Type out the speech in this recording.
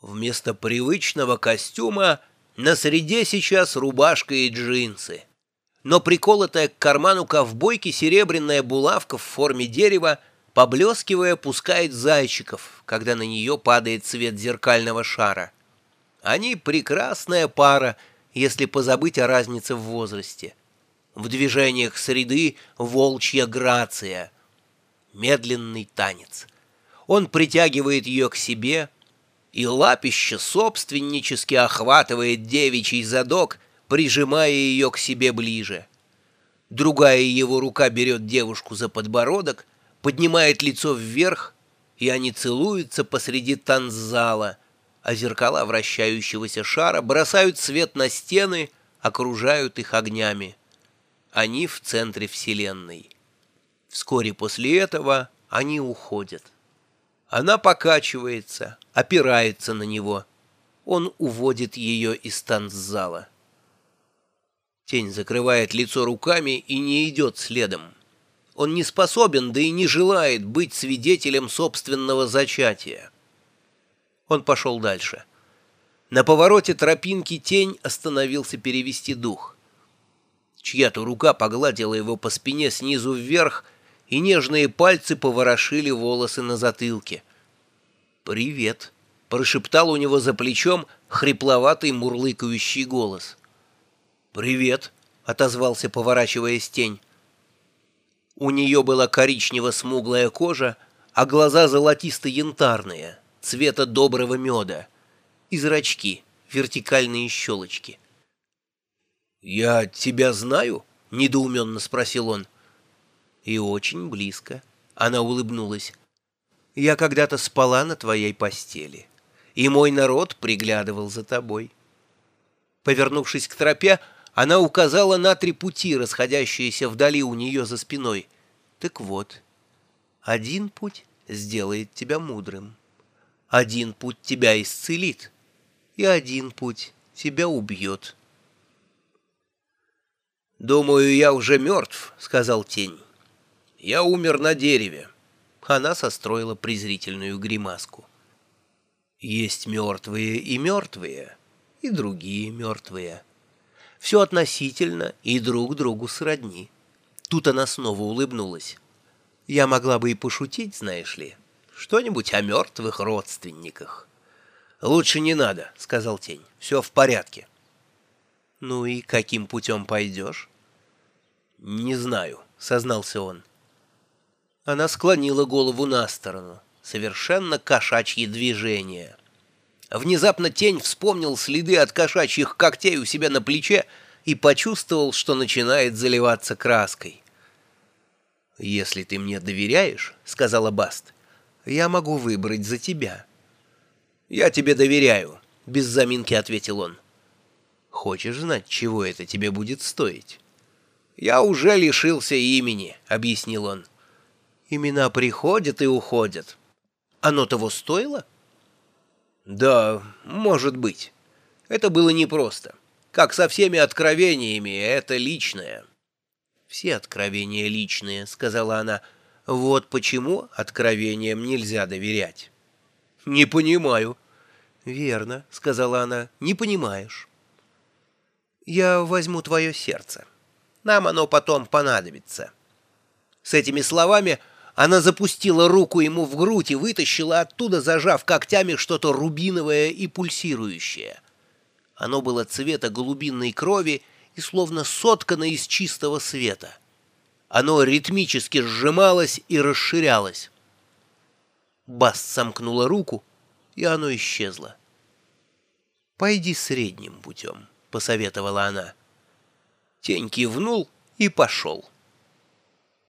Вместо привычного костюма на среде сейчас рубашка и джинсы. Но приколотая к карману ковбойки серебряная булавка в форме дерева, поблескивая, пускает зайчиков, когда на нее падает свет зеркального шара. Они прекрасная пара, если позабыть о разнице в возрасте. В движениях среды волчья грация. Медленный танец. Он притягивает ее к себе, и лапище собственнически охватывает девичий задок, прижимая ее к себе ближе. Другая его рука берет девушку за подбородок, поднимает лицо вверх, и они целуются посреди танцзала, а зеркала вращающегося шара бросают свет на стены, окружают их огнями. Они в центре Вселенной. Вскоре после этого они уходят. Она покачивается, опирается на него. Он уводит ее из танцзала. Тень закрывает лицо руками и не идет следом. Он не способен, да и не желает быть свидетелем собственного зачатия. Он пошел дальше. На повороте тропинки тень остановился перевести дух. Чья-то рука погладила его по спине снизу вверх, и нежные пальцы поворошили волосы на затылке. «Привет», — прошептал у него за плечом хрипловатый мурлыкающий голос. «Привет», — отозвался, поворачиваясь тень. У нее была коричнево-смуглая кожа, а глаза золотисто-янтарные, цвета доброго меда, и зрачки, вертикальные щелочки. «Я тебя знаю?» — недоуменно спросил он. «И очень близко». Она улыбнулась. «Я когда-то спала на твоей постели, и мой народ приглядывал за тобой». Повернувшись к тропе, она указала на три пути, расходящиеся вдали у нее за спиной. «Так вот, один путь сделает тебя мудрым, один путь тебя исцелит, и один путь тебя убьет». «Думаю, я уже мертв», — сказал тень. Я умер на дереве. Она состроила презрительную гримаску. Есть мертвые и мертвые, и другие мертвые. Все относительно и друг другу сродни. Тут она снова улыбнулась. Я могла бы и пошутить, знаешь ли. Что-нибудь о мертвых родственниках. «Лучше не надо», — сказал тень. «Все в порядке». «Ну и каким путем пойдешь?» «Не знаю», — сознался он. Она склонила голову на сторону. Совершенно кошачьи движения. Внезапно тень вспомнил следы от кошачьих когтей у себя на плече и почувствовал, что начинает заливаться краской. «Если ты мне доверяешь, — сказала Баст, — я могу выбрать за тебя». «Я тебе доверяю», — без заминки ответил он. «Хочешь знать, чего это тебе будет стоить?» «Я уже лишился имени», — объяснил он. Имена приходят и уходят. Оно того стоило? Да, может быть. Это было непросто. Как со всеми откровениями, это личное. Все откровения личные, сказала она. Вот почему откровениям нельзя доверять. Не понимаю. Верно, сказала она, не понимаешь. Я возьму твое сердце. Нам оно потом понадобится. С этими словами она запустила руку ему в грудь и вытащила оттуда, зажав когтями что-то рубиновое и пульсирующее. Оно было цвета голубиной крови и словно соткано из чистого света. Оно ритмически сжималось и расширялось. Бас сомкнула руку, и оно исчезло. «Пойди средним путем», — посоветовала она. Тень кивнул и пошел.